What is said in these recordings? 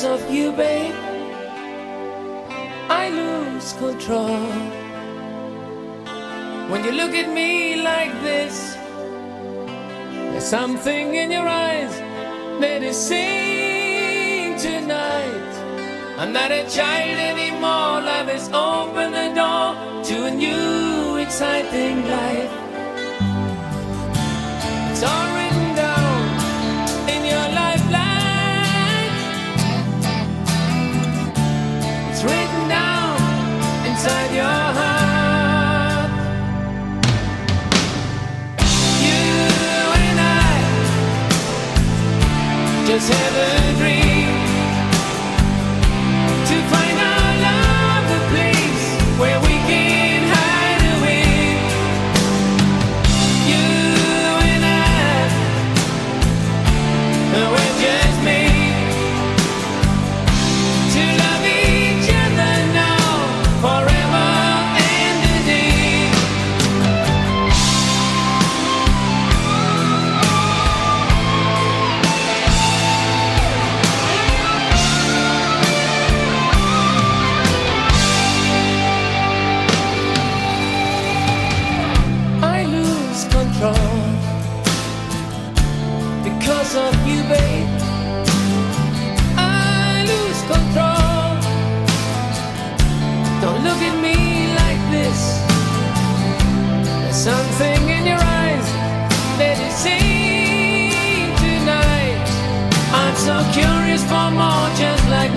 Because of you, babe, I lose control. When you look at me like this, there's something in your eyes that is saying tonight. I'm not a child anymore. Love has opened the door to a new, exciting life. Just have a dream to find our love a place where we can hide away. You and I,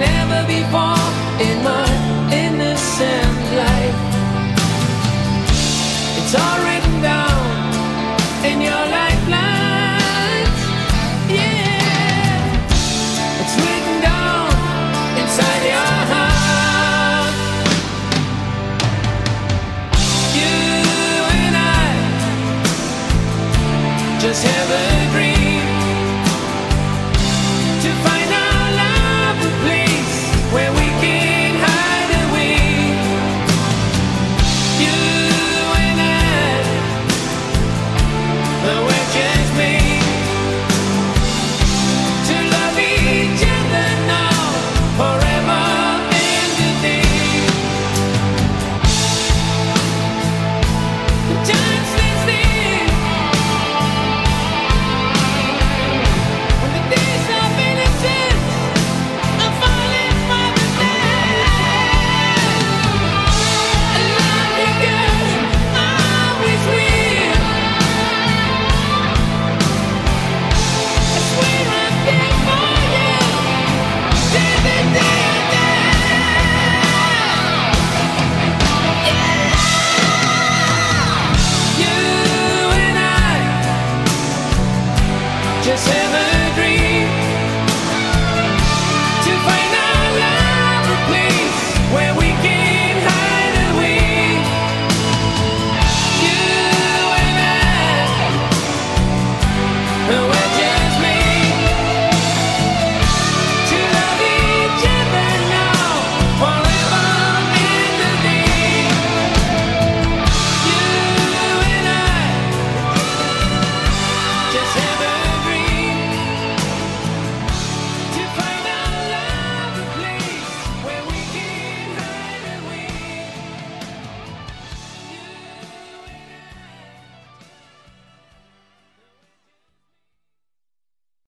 never before in my innocent life. It's alright.